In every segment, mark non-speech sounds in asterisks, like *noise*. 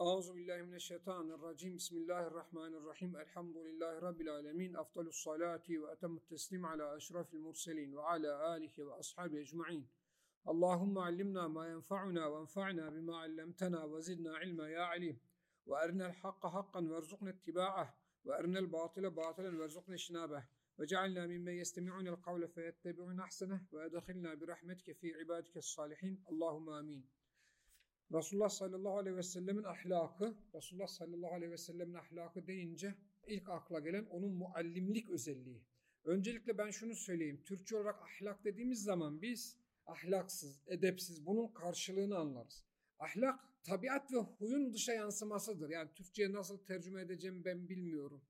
أعوذ بالله من الشيطان الرجيم. بسم الله الرحمن الرحيم. الحمد لله رب العالمين. أفضل الصلاة وأتم التسليم على أشرف المرسلين وعلى آله وأصحابه أجمعين. اللهم علمنا ما ينفعنا وانفعنا بما علمتنا وزدنا علما يا عليم. وأرنا الحق حقا وارزقنا اتباعه. وأرنا الباطل باطلا وارزقنا اجتنابه. وجعلنا ممن يستمعون القول فيتبعون أحسنه. وأدخلنا برحمتك في عبادك الصالحين. اللهم آمين. Resulullah sallallahu aleyhi ve sellemin ahlakı, Resulullah sallallahu aleyhi ve sellemin ahlakı deyince ilk akla gelen onun muallimlik özelliği. Öncelikle ben şunu söyleyeyim. Türkçe olarak ahlak dediğimiz zaman biz ahlaksız, edepsiz bunun karşılığını anlarız. Ahlak tabiat ve huyun dışa yansımasıdır. Yani Türkçe'ye nasıl tercüme edeceğim ben bilmiyorum.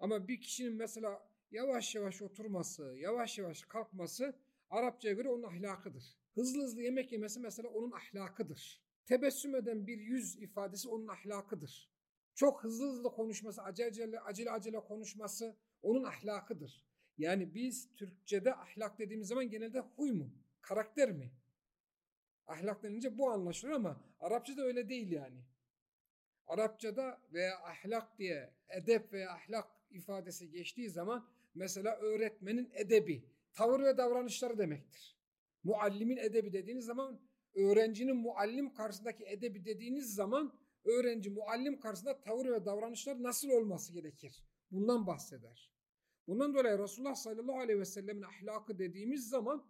Ama bir kişinin mesela yavaş yavaş oturması, yavaş yavaş kalkması Arapçaya göre onun ahlakıdır. Hızlı hızlı yemek yemesi mesela onun ahlakıdır. Tebessüm eden bir yüz ifadesi onun ahlakıdır. Çok hızlı hızlı konuşması, acele acele, acele, konuşması onun ahlakıdır. Yani biz Türkçe'de ahlak dediğimiz zaman genelde huy mu, karakter mi? Ahlak denince bu anlaşılır ama Arapçada öyle değil yani. Arapçada veya ahlak diye edep veya ahlak ifadesi geçtiği zaman mesela öğretmenin edebi, tavır ve davranışları demektir. Muallimin edebi dediğiniz zaman öğrencinin muallim karşısındaki edebi dediğiniz zaman öğrenci muallim karşısında tavır ve davranışlar nasıl olması gerekir? Bundan bahseder. Bundan dolayı Resulullah sallallahu aleyhi ve sellemin ahlakı dediğimiz zaman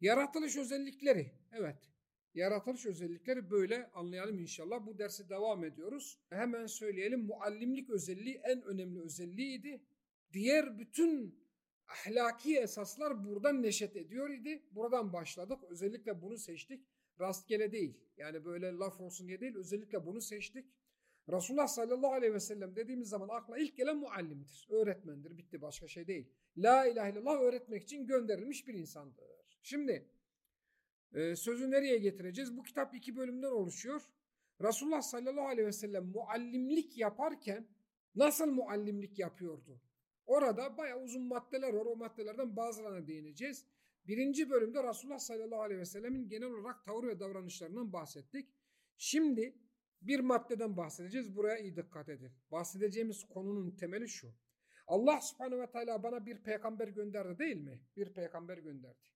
yaratılış özellikleri. Evet. Yaratılış özellikleri böyle anlayalım inşallah. Bu dersi devam ediyoruz. Hemen söyleyelim muallimlik özelliği en önemli özelliğiydi. Diğer bütün ahlaki esaslar buradan neşet ediyor idi. Buradan başladık. Özellikle bunu seçtik. Rastgele değil. Yani böyle laf olsun diye değil. Özellikle bunu seçtik. Resulullah sallallahu aleyhi ve sellem dediğimiz zaman akla ilk gelen muallimdir. Öğretmendir. Bitti başka şey değil. La ilahe illallah öğretmek için gönderilmiş bir insandır. Şimdi e, sözü nereye getireceğiz? Bu kitap iki bölümden oluşuyor. Resulullah sallallahu aleyhi ve sellem muallimlik yaparken nasıl muallimlik yapıyordu? Orada bayağı uzun maddeler var. O maddelerden bazılarına değineceğiz. Birinci bölümde Resulullah sallallahu aleyhi ve sellemin genel olarak tavır ve davranışlarından bahsettik. Şimdi bir maddeden bahsedeceğiz. Buraya iyi dikkat edin. Bahsedeceğimiz konunun temeli şu. Allah subhanehu ve teala bana bir peygamber gönderdi değil mi? Bir peygamber gönderdi.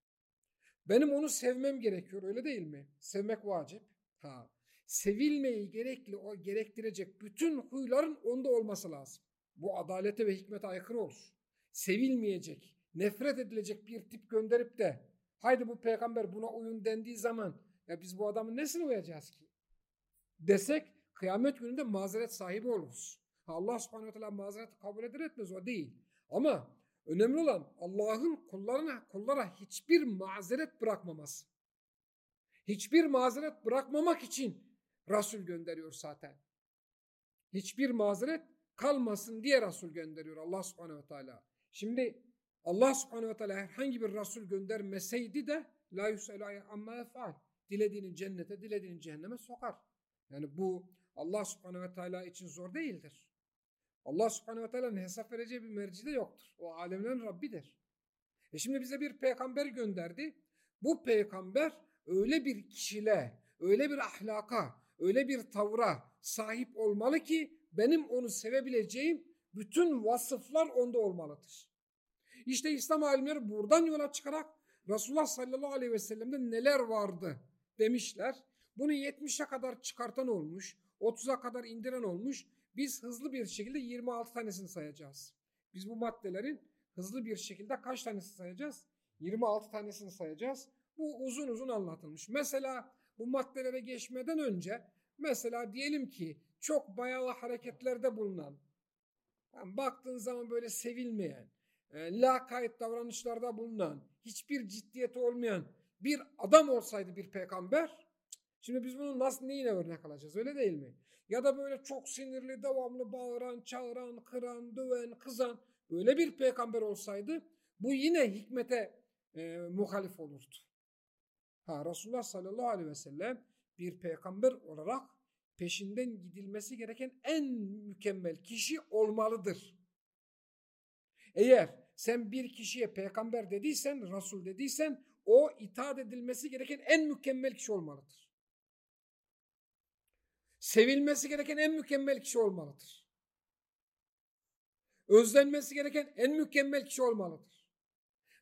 Benim onu sevmem gerekiyor öyle değil mi? Sevmek vacip. Ha. Sevilmeyi gerekli, o gerektirecek bütün huyların onda olması lazım. Bu adalete ve hikmete aykırı olur. Sevilmeyecek, nefret edilecek bir tip gönderip de haydi bu peygamber buna uyun dendiği zaman ya biz bu adamın nesine uyacağız ki? Desek kıyamet gününde mazeret sahibi oluruz. Allah subhanahu teala mazereti kabul eder etmez o değil. Ama önemli olan Allah'ın kullarına, kullara hiçbir mazeret bırakmaması. Hiçbir mazeret bırakmamak için Resul gönderiyor zaten. Hiçbir mazeret kalmasın diye Resul gönderiyor Allah subhanehu ve teala. Şimdi Allah subhanehu ve teala herhangi bir Resul göndermeseydi de la yus'elu amma efal. Dilediğini cennete, dilediğini cehenneme sokar. Yani bu Allah subhanehu ve teala için zor değildir. Allah subhanehu ve teala'nın hesap vereceği bir merci de yoktur. O alemlerin Rabbidir. E şimdi bize bir peygamber gönderdi. Bu peygamber öyle bir kişile, öyle bir ahlaka, öyle bir tavra sahip olmalı ki benim onu sevebileceğim bütün vasıflar onda olmalıdır. İşte İslam alimleri buradan yola çıkarak Resulullah sallallahu aleyhi ve sellem'de neler vardı demişler. Bunu 70'e kadar çıkartan olmuş, 30'a kadar indiren olmuş. Biz hızlı bir şekilde 26 tanesini sayacağız. Biz bu maddelerin hızlı bir şekilde kaç tanesini sayacağız? 26 tanesini sayacağız. Bu uzun uzun anlatılmış. Mesela bu maddelere geçmeden önce mesela diyelim ki çok bayağı hareketlerde bulunan, yani baktığın zaman böyle sevilmeyen, e, lakayt davranışlarda bulunan, hiçbir ciddiyeti olmayan bir adam olsaydı bir peygamber, şimdi biz bunu nasıl neyine örnek alacağız öyle değil mi? Ya da böyle çok sinirli, devamlı bağıran, çağıran, kıran, döven, kızan böyle bir peygamber olsaydı bu yine hikmete e, muhalif olurdu. Ha Resulullah sallallahu aleyhi ve sellem bir peygamber olarak peşinden gidilmesi gereken en mükemmel kişi olmalıdır. Eğer sen bir kişiye peygamber dediysen, Resul dediysen o itaat edilmesi gereken en mükemmel kişi olmalıdır. Sevilmesi gereken en mükemmel kişi olmalıdır. Özlenmesi gereken en mükemmel kişi olmalıdır.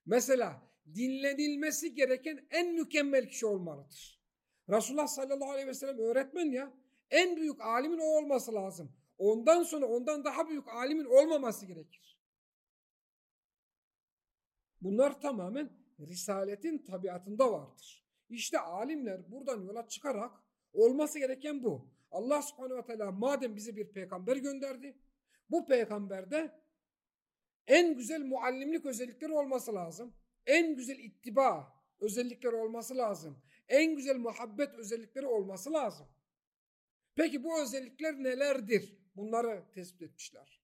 Mesela dinlenilmesi gereken en mükemmel kişi olmalıdır. Resulullah sallallahu aleyhi ve sellem öğretmen ya en büyük alimin o olması lazım. Ondan sonra ondan daha büyük alimin olmaması gerekir. Bunlar tamamen risaletin tabiatında vardır. İşte alimler buradan yola çıkarak olması gereken bu. Allah subhanehu ve teala madem bize bir peygamber gönderdi, bu peygamberde en güzel muallimlik özellikleri olması lazım. En güzel ittiba özellikleri olması lazım. En güzel muhabbet özellikleri olması lazım. Peki bu özellikler nelerdir? Bunları tespit etmişler.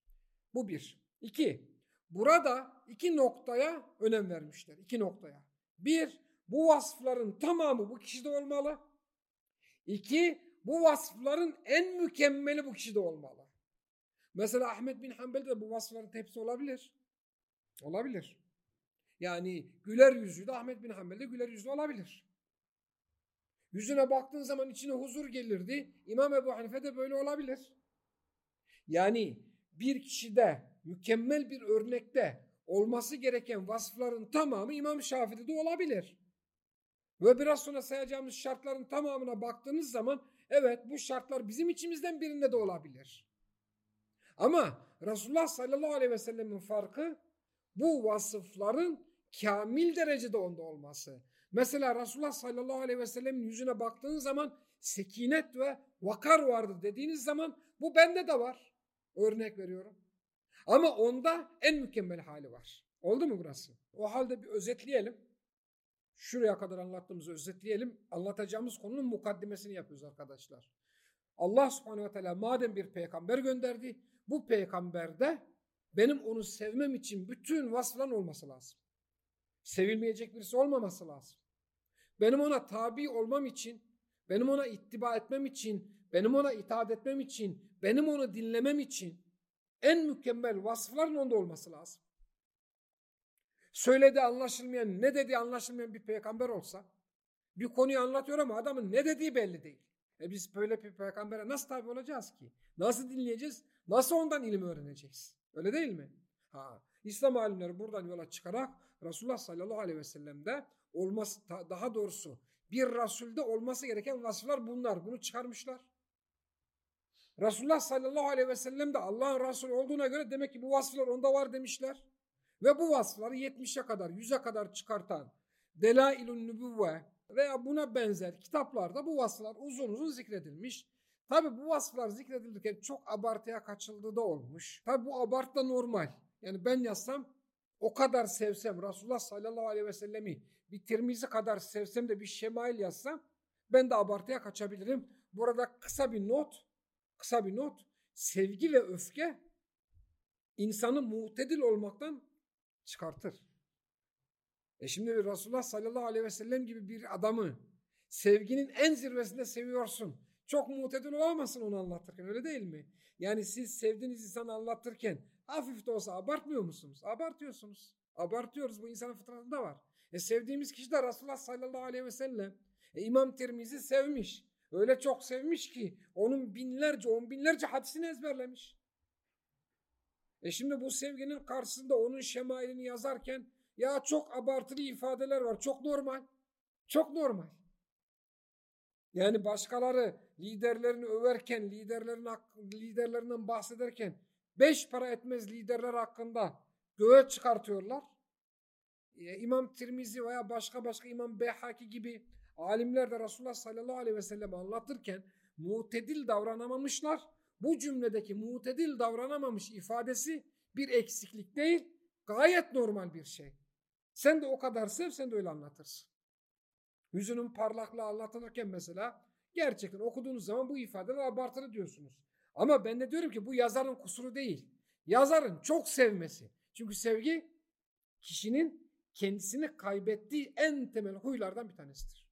Bu bir. İki, burada iki noktaya önem vermişler. İki noktaya. Bir, bu vasıfların tamamı bu kişide olmalı. İki, bu vasıfların en mükemmeli bu kişide olmalı. Mesela Ahmet bin Hanbel'de bu vasıfların hepsi olabilir. Olabilir. Yani güler yüzlü de Ahmet bin Hanbel'de güler yüzlü olabilir. Yüzüne baktığın zaman içine huzur gelirdi. İmam Ebu Hanife de böyle olabilir. Yani bir kişide mükemmel bir örnekte olması gereken vasıfların tamamı İmam Şafii'de de olabilir. Ve biraz sonra sayacağımız şartların tamamına baktığınız zaman evet bu şartlar bizim içimizden birinde de olabilir. Ama Resulullah sallallahu aleyhi ve sellemin farkı bu vasıfların kamil derecede onda olması. Mesela Resulullah sallallahu aleyhi ve sellemin yüzüne baktığın zaman sekinet ve vakar vardır dediğiniz zaman bu bende de var. Örnek veriyorum. Ama onda en mükemmel hali var. Oldu mu burası? O halde bir özetleyelim. Şuraya kadar anlattığımızı özetleyelim. Anlatacağımız konunun mukaddimesini yapıyoruz arkadaşlar. Allah subhanehu ve teala madem bir peygamber gönderdi, bu peygamberde benim onu sevmem için bütün vasfların olması lazım. Sevilmeyecek birisi olmaması lazım. Benim ona tabi olmam için, benim ona ittiba etmem için, benim ona itaat etmem için, benim onu dinlemem için en mükemmel vasıfların onda olması lazım. Söyledi anlaşılmayan, ne dediği anlaşılmayan bir peygamber olsa, bir konuyu anlatıyor ama adamın ne dediği belli değil. E biz böyle bir peygambere nasıl tabi olacağız ki? Nasıl dinleyeceğiz? Nasıl ondan ilim öğreneceğiz? Öyle değil mi? Ha, İslam alimleri buradan yola çıkarak Resulullah sallallahu aleyhi ve sellem'de olması daha doğrusu bir Resul'de olması gereken vasıflar bunlar. Bunu çıkarmışlar. Resulullah sallallahu aleyhi ve sellem de Allah'ın Resulü olduğuna göre demek ki bu vasıflar onda var demişler. Ve bu vasıfları 70'e kadar, 100'e kadar çıkartan Delailun Nübüvve veya buna benzer kitaplarda bu vasıflar uzun uzun zikredilmiş. Tabi bu vasıflar zikredilirken çok abartıya kaçıldığı da olmuş. Tabi bu abartı da normal. Yani ben yazsam o kadar sevsem Resulullah sallallahu aleyhi ve sellemi bir Tirmizi kadar sevsem de bir şemail yazsam ben de abartıya kaçabilirim. Burada kısa bir not, kısa bir not. Sevgi ve öfke insanı mutedil olmaktan çıkartır. E şimdi Resulullah sallallahu aleyhi ve sellem gibi bir adamı sevginin en zirvesinde seviyorsun. Çok mutedil olamazsın onu anlatırken öyle değil mi? Yani siz sevdiğiniz insanı anlatırken hafif de olsa abartmıyor musunuz? Abartıyorsunuz. Abartıyoruz bu insanın fıtratında var. E sevdiğimiz kişi de Resulullah sallallahu aleyhi ve sellem. E İmam Tirmizi sevmiş. Öyle çok sevmiş ki onun binlerce on binlerce hadisini ezberlemiş. E şimdi bu sevginin karşısında onun şemailini yazarken ya çok abartılı ifadeler var. Çok normal. Çok normal. Yani başkaları liderlerini överken, liderlerin liderlerinden bahsederken beş para etmez liderler hakkında göğe çıkartıyorlar. Ee, İmam Tirmizi veya başka başka İmam Beyhaki gibi alimler de Resulullah sallallahu aleyhi ve sellem anlatırken mutedil davranamamışlar. Bu cümledeki mutedil davranamamış ifadesi bir eksiklik değil, gayet normal bir şey. Sen de o kadar sev, sen de öyle anlatırsın. Yüzünün parlaklığı anlatılırken mesela gerçekten okuduğunuz zaman bu ifadeler abartılı diyorsunuz. Ama ben de diyorum ki bu yazarın kusuru değil. Yazarın çok sevmesi. Çünkü sevgi kişinin kendisini kaybettiği en temel huylardan bir tanesidir.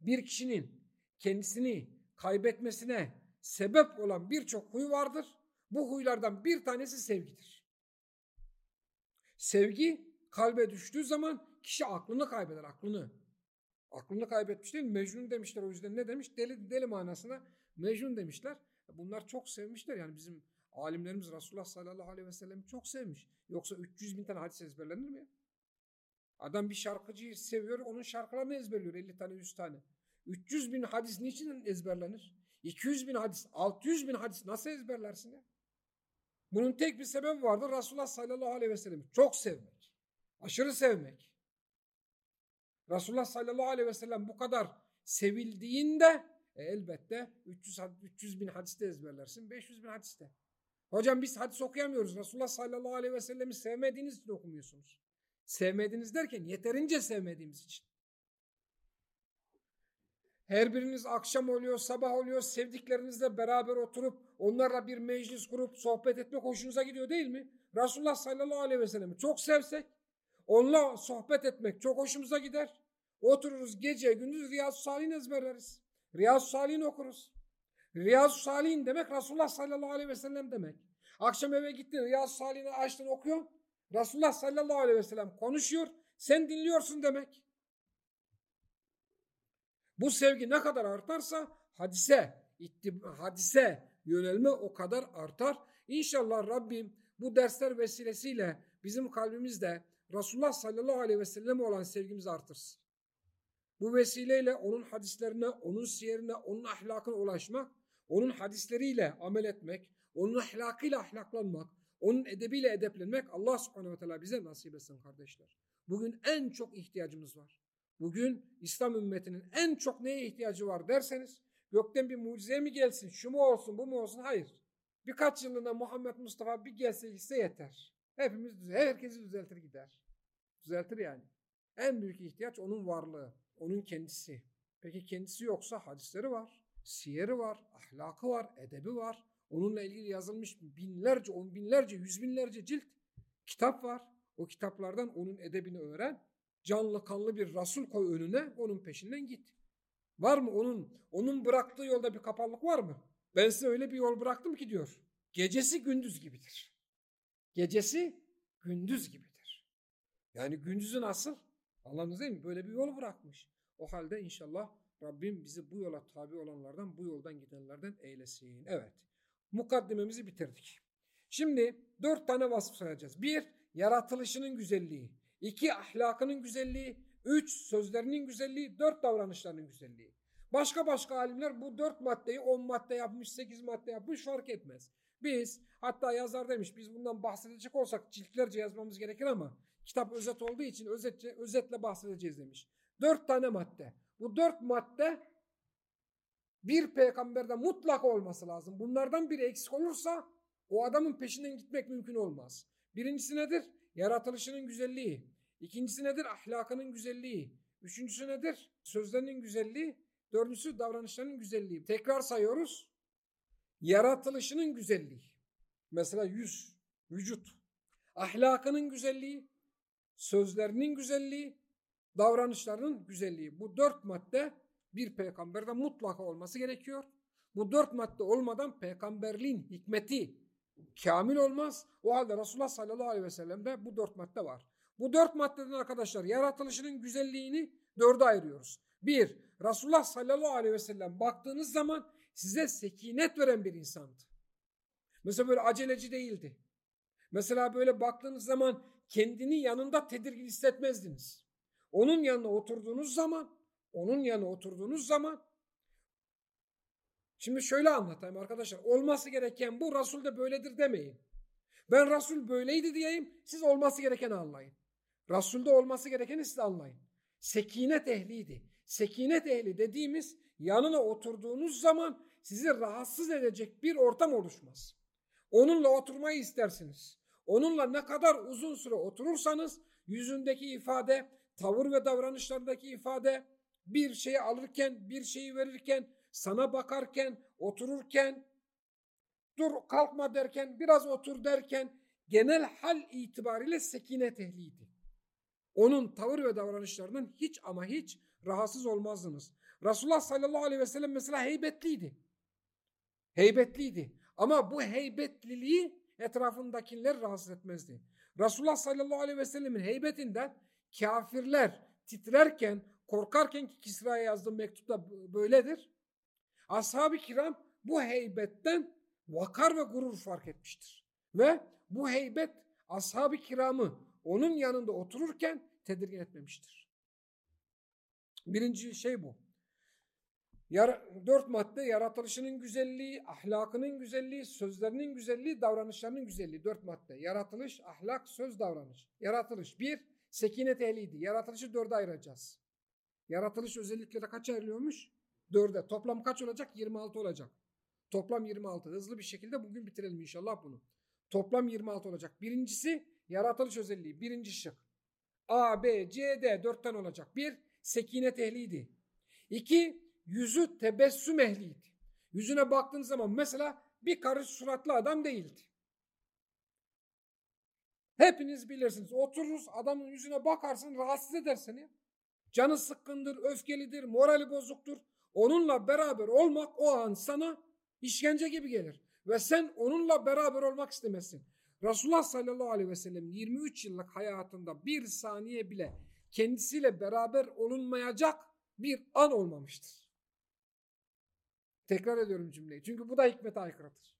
Bir kişinin kendisini kaybetmesine sebep olan birçok huy vardır. Bu huylardan bir tanesi sevgidir. Sevgi kalbe düştüğü zaman kişi aklını kaybeder, aklını. Aklını kaybetmiş değil mi? Mecnun demişler o yüzden ne demiş? Deli, deli manasına Mecnun demişler. Bunlar çok sevmişler yani bizim alimlerimiz Resulullah sallallahu aleyhi ve sellem çok sevmiş. Yoksa 300 bin tane hadis ezberlenir mi ya? Adam bir şarkıcıyı seviyor, onun şarkılarını ezberliyor 50 tane 100 tane. 300 bin hadis niçin ezberlenir? 200 bin hadis, 600 bin hadis nasıl ezberlersin ya? Bunun tek bir sebebi vardır. Resulullah sallallahu aleyhi ve sellem çok sevmek. Aşırı sevmek. Resulullah sallallahu aleyhi ve sellem bu kadar sevildiğinde e, elbette 300, 300 bin hadiste ezberlersin. 500 bin hadiste. Hocam biz hadis okuyamıyoruz. Resulullah sallallahu aleyhi ve sellemi sevmediğiniz için okumuyorsunuz. Sevmediğiniz derken yeterince sevmediğimiz için. Her biriniz akşam oluyor, sabah oluyor, sevdiklerinizle beraber oturup onlarla bir meclis kurup sohbet etmek hoşunuza gidiyor değil mi? Resulullah sallallahu aleyhi ve sellem'i çok sevsek, onunla sohbet etmek çok hoşumuza gider. Otururuz gece gündüz Riyazu Salih'in ezberleriz. Riyazu Salih'in okuruz. Riyazu Salih'in demek Resulullah sallallahu aleyhi ve sellem demek. Akşam eve gittin Riyazu Salih'ini açtın okuyor. Resulullah sallallahu aleyhi ve sellem konuşuyor. Sen dinliyorsun demek. Bu sevgi ne kadar artarsa hadise, hadise yönelme o kadar artar. İnşallah Rabbim bu dersler vesilesiyle bizim kalbimizde Resulullah sallallahu aleyhi ve sellem olan sevgimiz artırsın. Bu vesileyle onun hadislerine, onun siyerine, onun ahlakına ulaşmak, onun hadisleriyle amel etmek, onun ahlakıyla ahlaklanmak, onun edebiyle edeplenmek Allah subhanehu ve teala bize nasip etsin kardeşler. Bugün en çok ihtiyacımız var. Bugün İslam ümmetinin en çok neye ihtiyacı var derseniz gökten bir mucize mi gelsin, şu mu olsun, bu mu olsun? Hayır. Birkaç yılında Muhammed Mustafa bir gelse gitse yeter. Hepimiz, herkesi düzeltir gider. Düzeltir yani. En büyük ihtiyaç onun varlığı, onun kendisi. Peki kendisi yoksa hadisleri var, siyeri var, ahlakı var, edebi var. Onunla ilgili yazılmış binlerce, on binlerce, yüz binlerce cilt kitap var. O kitaplardan onun edebini öğren canlı kanlı bir Resul koy önüne onun peşinden git. Var mı onun onun bıraktığı yolda bir kapallık var mı? Ben size öyle bir yol bıraktım ki diyor. Gecesi gündüz gibidir. Gecesi gündüz gibidir. Yani gündüzü nasıl? Anladınız değil mi? Böyle bir yol bırakmış. O halde inşallah Rabbim bizi bu yola tabi olanlardan, bu yoldan gidenlerden eylesin. Evet. Mukaddimemizi bitirdik. Şimdi dört tane vasıf sayacağız. Bir, yaratılışının güzelliği. İki ahlakının güzelliği, üç sözlerinin güzelliği, dört davranışlarının güzelliği. Başka başka alimler bu dört maddeyi on madde yapmış, sekiz madde yapmış fark etmez. Biz hatta yazar demiş biz bundan bahsedecek olsak ciltlerce yazmamız gerekir ama kitap özet olduğu için özetçe, özetle bahsedeceğiz demiş. Dört tane madde. Bu dört madde bir peygamberde mutlak olması lazım. Bunlardan biri eksik olursa o adamın peşinden gitmek mümkün olmaz. Birincisi nedir? Yaratılışının güzelliği. İkincisi nedir? Ahlakının güzelliği. Üçüncüsü nedir? Sözlerinin güzelliği. Dördüncüsü davranışlarının güzelliği. Tekrar sayıyoruz. Yaratılışının güzelliği. Mesela yüz, vücut. Ahlakının güzelliği, sözlerinin güzelliği, davranışlarının güzelliği. Bu dört madde bir peygamberde mutlaka olması gerekiyor. Bu dört madde olmadan peygamberliğin hikmeti, kamil olmaz. O halde Resulullah sallallahu aleyhi ve sellem'de bu dört madde var. Bu dört maddeden arkadaşlar yaratılışının güzelliğini dörde ayırıyoruz. Bir, Resulullah sallallahu aleyhi ve sellem baktığınız zaman size sekinet veren bir insandı. Mesela böyle aceleci değildi. Mesela böyle baktığınız zaman kendini yanında tedirgin hissetmezdiniz. Onun yanına oturduğunuz zaman, onun yanına oturduğunuz zaman Şimdi şöyle anlatayım arkadaşlar. Olması gereken bu Resul de böyledir demeyin. Ben Resul böyleydi diyeyim. Siz olması gerekeni anlayın. Resul'de olması gerekeni siz anlayın. Sekinet ehliydi. Sekinet ehli dediğimiz yanına oturduğunuz zaman sizi rahatsız edecek bir ortam oluşmaz. Onunla oturmayı istersiniz. Onunla ne kadar uzun süre oturursanız yüzündeki ifade, tavır ve davranışlarındaki ifade, bir şeyi alırken, bir şeyi verirken, sana bakarken, otururken, dur kalkma derken, biraz otur derken genel hal itibariyle sekinet ehliydi. Onun tavır ve davranışlarından hiç ama hiç rahatsız olmazdınız. Resulullah sallallahu aleyhi ve sellem mesela heybetliydi. Heybetliydi. Ama bu heybetliliği etrafındakiler rahatsız etmezdi. Resulullah sallallahu aleyhi ve sellemin heybetinden kafirler titrerken, korkarken ki Kisra'ya yazdığım mektupta böyledir. Ashab-ı kiram bu heybetten vakar ve gurur fark etmiştir. Ve bu heybet ashab-ı kiramı onun yanında otururken tedirgin etmemiştir. Birinci şey bu. Yar dört madde yaratılışının güzelliği, ahlakının güzelliği, sözlerinin güzelliği, davranışlarının güzelliği. Dört madde. Yaratılış, ahlak, söz, davranış. Yaratılış. Bir, sekinet ehliydi. Yaratılışı dörde ayıracağız. Yaratılış özellikleri kaç ayrılıyormuş? Dörde. Toplam kaç olacak? 26 olacak. Toplam 26. Hızlı bir şekilde bugün bitirelim inşallah bunu. Toplam 26 olacak. Birincisi yaratılış özelliği. Birinci şık. A, B, C, D. Dörtten olacak. Bir, sekinet ehliydi. İki, yüzü tebessüm ehliydi. Yüzüne baktığın zaman mesela bir karış suratlı adam değildi. Hepiniz bilirsiniz. Otururuz adamın yüzüne bakarsın rahatsız eder seni. Canı sıkkındır, öfkelidir, morali bozuktur. Onunla beraber olmak o an sana işkence gibi gelir. Ve sen onunla beraber olmak istemezsin. Resulullah sallallahu aleyhi ve sellem 23 yıllık hayatında bir saniye bile kendisiyle beraber olunmayacak bir an olmamıştır. Tekrar ediyorum cümleyi. Çünkü bu da hikmete aykırıdır.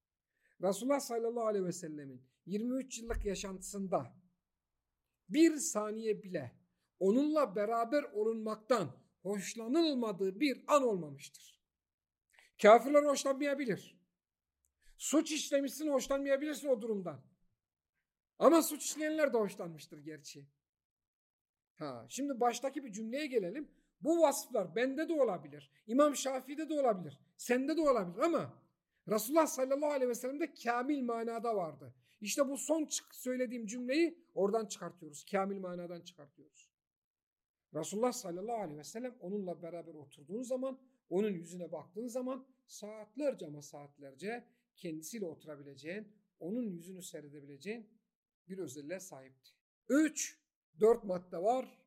Resulullah sallallahu aleyhi ve sellemin 23 yıllık yaşantısında bir saniye bile onunla beraber olunmaktan hoşlanılmadığı bir an olmamıştır. Kafirler hoşlanmayabilir. Suç işlemişsin hoşlanmayabilirsin o durumdan. Ama suç işleyenler de hoşlanmıştır gerçi. Ha, şimdi baştaki bir cümleye gelelim. Bu vasıflar bende de olabilir. İmam Şafii'de de olabilir. Sende de olabilir ama Resulullah sallallahu aleyhi ve sellem'de kamil manada vardı. İşte bu son söylediğim cümleyi oradan çıkartıyoruz. Kamil manadan çıkartıyoruz. Resulullah sallallahu aleyhi ve sellem onunla beraber oturduğun zaman, onun yüzüne baktığın zaman saatlerce ama saatlerce kendisiyle oturabileceğin, onun yüzünü seyredebileceğin bir özelliğe sahipti. Üç, dört madde var.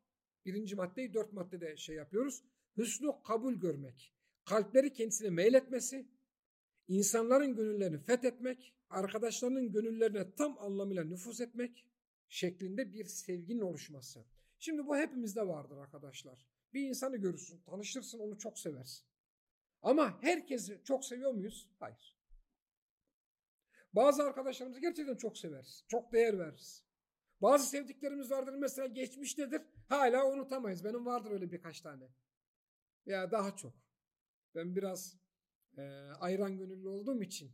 Birinci maddeyi dört maddede şey yapıyoruz. Hüsnü kabul görmek. Kalpleri kendisine meyletmesi, insanların gönüllerini fethetmek, arkadaşlarının gönüllerine tam anlamıyla nüfuz etmek şeklinde bir sevginin oluşması. Şimdi bu hepimizde vardır arkadaşlar. Bir insanı görürsün, tanışırsın, onu çok seversin. Ama herkesi çok seviyor muyuz? Hayır. Bazı arkadaşlarımızı gerçekten çok severiz. Çok değer veririz. Bazı sevdiklerimiz vardır mesela geçmiştedir. Hala unutamayız. Benim vardır öyle birkaç tane. Ya daha çok. Ben biraz e, ayran gönüllü olduğum için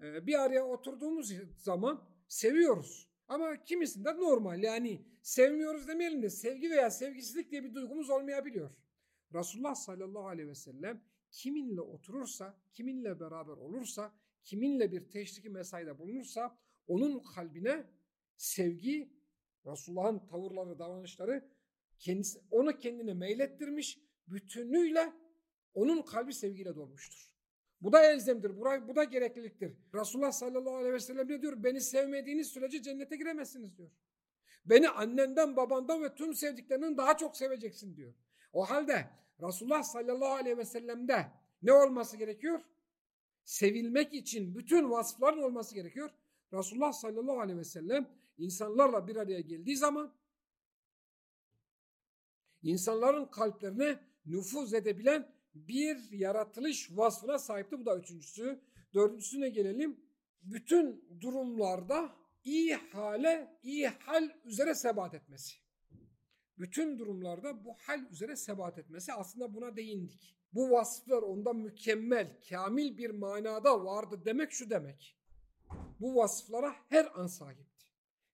e, bir araya oturduğumuz zaman seviyoruz. Ama kimisinde normal yani sevmiyoruz demeyelim de sevgi veya sevgisizlik diye bir duygumuz olmayabiliyor. Resulullah sallallahu aleyhi ve sellem kiminle oturursa, kiminle beraber olursa, kiminle bir teşriki mesaide bulunursa onun kalbine sevgi, Resulullah'ın tavırları, davranışları kendisi, onu kendine meylettirmiş, bütünüyle onun kalbi sevgiyle dolmuştur. Bu da elzemdir, bu da gerekliliktir. Resulullah sallallahu aleyhi ve sellem ne diyor? Beni sevmediğiniz sürece cennete giremezsiniz diyor. Beni annenden, babandan ve tüm sevdiklerinden daha çok seveceksin diyor. O halde Resulullah sallallahu aleyhi ve sellem'de ne olması gerekiyor? Sevilmek için bütün vasıfların olması gerekiyor. Resulullah sallallahu aleyhi ve sellem insanlarla bir araya geldiği zaman insanların kalplerine nüfuz edebilen bir yaratılış vasfına sahipti. Bu da üçüncüsü. Dördüncüsüne gelelim. Bütün durumlarda iyi hale, iyi hal üzere sebat etmesi. Bütün durumlarda bu hal üzere sebat etmesi aslında buna değindik. Bu vasıflar onda mükemmel, kamil bir manada vardı demek şu demek. Bu vasıflara her an sahipti.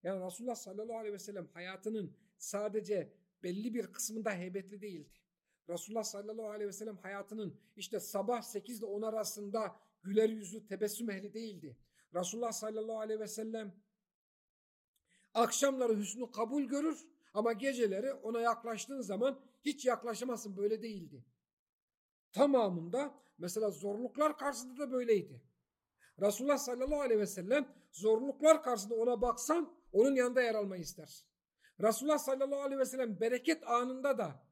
Yani Resulullah sallallahu aleyhi ve sellem hayatının sadece belli bir kısmında heybetli değildi. Resulullah sallallahu aleyhi ve sellem hayatının işte sabah 8 ile 10 arasında güler yüzlü tebessüm ehli değildi. Resulullah sallallahu aleyhi ve sellem akşamları hüsnü kabul görür ama geceleri ona yaklaştığın zaman hiç yaklaşamazsın böyle değildi. Tamamında mesela zorluklar karşısında da böyleydi. Resulullah sallallahu aleyhi ve sellem zorluklar karşısında ona baksan onun yanında yer almayı istersin. Resulullah sallallahu aleyhi ve sellem bereket anında da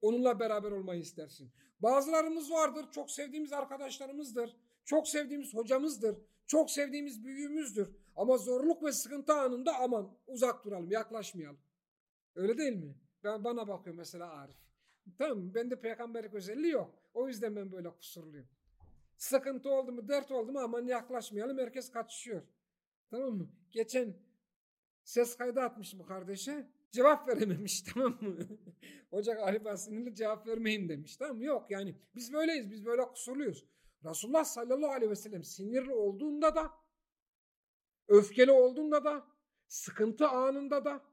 onunla beraber olmayı istersin. Bazılarımız vardır, çok sevdiğimiz arkadaşlarımızdır, çok sevdiğimiz hocamızdır, çok sevdiğimiz büyüğümüzdür. Ama zorluk ve sıkıntı anında aman uzak duralım, yaklaşmayalım. Öyle değil mi? Ben, bana bakıyor mesela Arif. Tamam bende peygamberlik özelliği yok. O yüzden ben böyle kusurluyum. Sıkıntı oldu mu, dert oldu mu aman yaklaşmayalım herkes kaçışıyor. Tamam mı? Geçen ses kaydı atmış bu kardeşe. Cevap verememiş *laughs* tamam mı? Hoca galiba sinirli cevap vermeyin demiş tamam mı? Yok yani biz böyleyiz biz böyle kusurluyuz. Resulullah sallallahu aleyhi ve sellem sinirli olduğunda da öfkeli olduğunda da sıkıntı anında da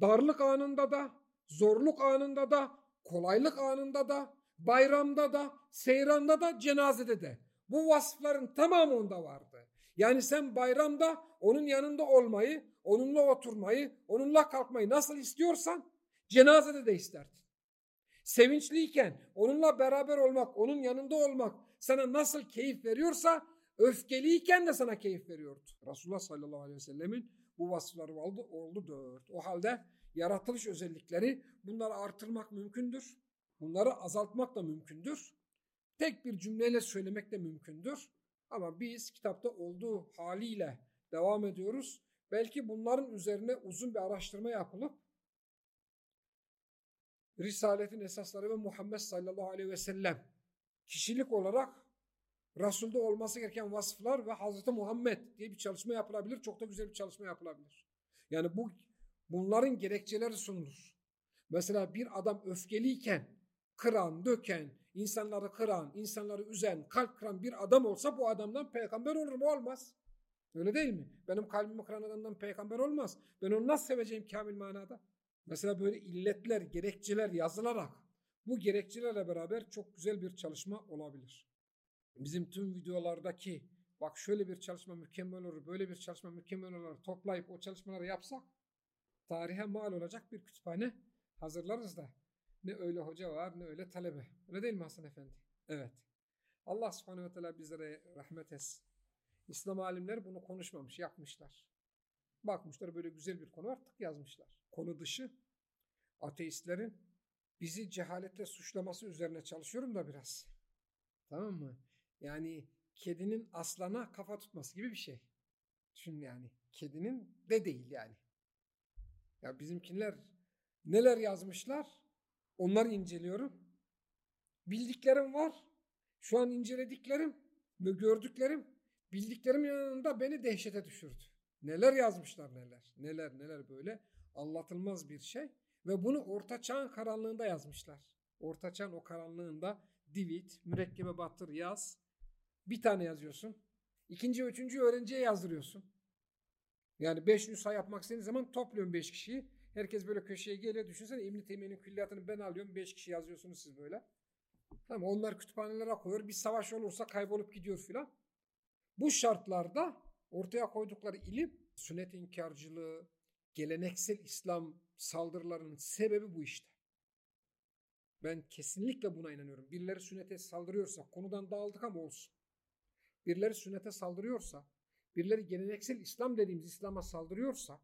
darlık anında da zorluk anında da kolaylık anında da bayramda da seyranda da cenazede de bu vasıfların tamamı onda vardı. Yani sen bayramda onun yanında olmayı, onunla oturmayı, onunla kalkmayı nasıl istiyorsan cenazede de isterdin. Sevinçliyken onunla beraber olmak, onun yanında olmak sana nasıl keyif veriyorsa öfkeliyken de sana keyif veriyordu. Resulullah sallallahu aleyhi ve sellemin bu vasıfları oldu, oldu dört. O halde yaratılış özellikleri bunları artırmak mümkündür. Bunları azaltmak da mümkündür. Tek bir cümleyle söylemek de mümkündür. Ama biz kitapta olduğu haliyle devam ediyoruz. Belki bunların üzerine uzun bir araştırma yapılıp Risaletin esasları ve Muhammed sallallahu aleyhi ve sellem kişilik olarak Resul'de olması gereken vasıflar ve Hazreti Muhammed diye bir çalışma yapılabilir. Çok da güzel bir çalışma yapılabilir. Yani bu bunların gerekçeleri sunulur. Mesela bir adam öfkeliyken kıran, döken, insanları kıran, insanları üzen, kalp kıran bir adam olsa bu adamdan peygamber olur mu? Olmaz. Öyle değil mi? Benim kalbimi kıran adamdan peygamber olmaz. Ben onu nasıl seveceğim kamil manada? Mesela böyle illetler, gerekçeler yazılarak bu gerekçelerle beraber çok güzel bir çalışma olabilir. Bizim tüm videolardaki bak şöyle bir çalışma mükemmel olur, böyle bir çalışma mükemmel olur toplayıp o çalışmaları yapsak tarihe mal olacak bir kütüphane hazırlarız da ne öyle hoca var ne öyle talebe. Öyle değil mi Hasan Efendi? Evet. Allah subhanehu ve teala bizlere rahmet etsin. İslam alimleri bunu konuşmamış, yapmışlar. Bakmışlar böyle güzel bir konu var, tık yazmışlar. Konu dışı ateistlerin bizi cehaletle suçlaması üzerine çalışıyorum da biraz. Tamam mı? Yani kedinin aslana kafa tutması gibi bir şey. Düşün yani. Kedinin de değil yani. Ya bizimkiler neler yazmışlar? Onları inceliyorum. Bildiklerim var. Şu an incelediklerim ve gördüklerim bildiklerim yanında beni dehşete düşürdü. Neler yazmışlar neler. Neler neler böyle anlatılmaz bir şey. Ve bunu Orta Çağ'ın karanlığında yazmışlar. Orta Çağ'ın o karanlığında divit, mürekkebe battır yaz. Bir tane yazıyorsun. İkinci, üçüncü öğrenciye yazdırıyorsun. Yani beş nüsha yapmak istediğin zaman topluyorum beş kişiyi. Herkes böyle köşeye geliyor. Düşünsene İbn-i Teymiye'nin külliyatını ben alıyorum. Beş kişi yazıyorsunuz siz böyle. Tamam onlar kütüphanelere koyuyor. Bir savaş olursa kaybolup gidiyor filan. Bu şartlarda ortaya koydukları ilim sünnet inkarcılığı, geleneksel İslam saldırılarının sebebi bu işte. Ben kesinlikle buna inanıyorum. Birileri sünnete saldırıyorsa, konudan dağıldık ama olsun. Birileri sünnete saldırıyorsa, birileri geleneksel İslam dediğimiz İslam'a saldırıyorsa,